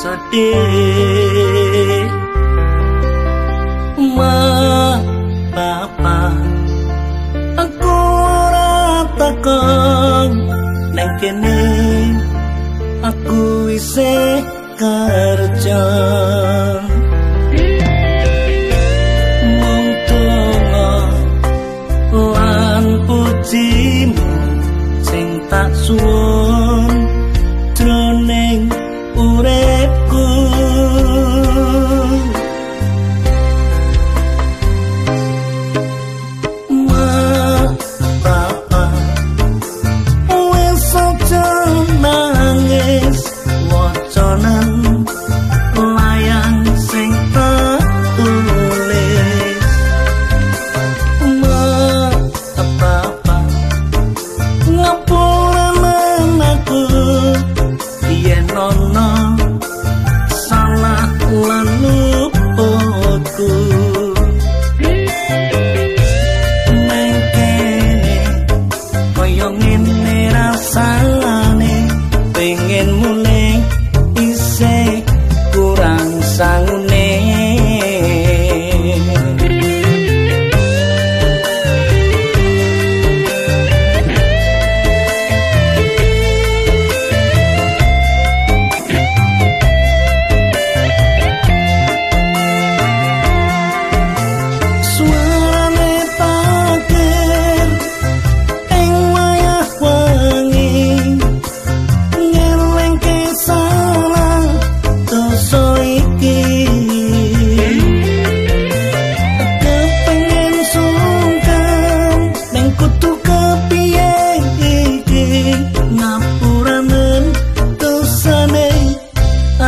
sedih. Ma papa aku ora takon nang kene aku isih kerja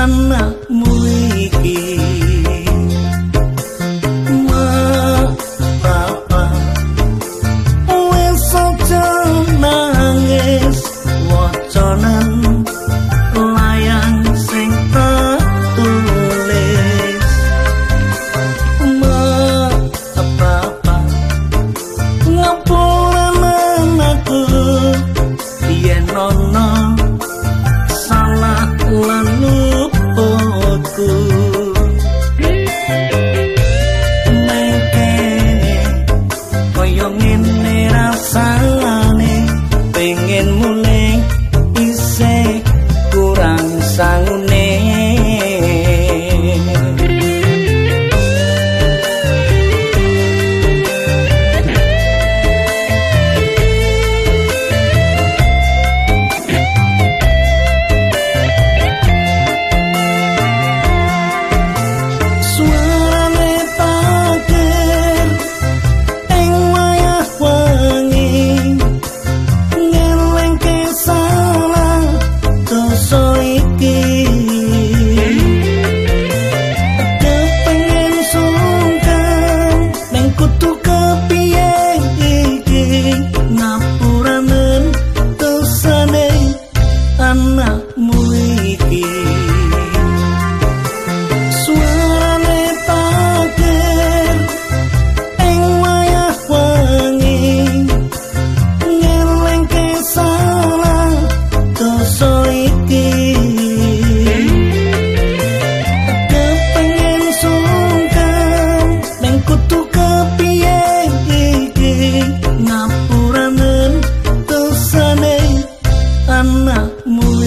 anakmu rumahmu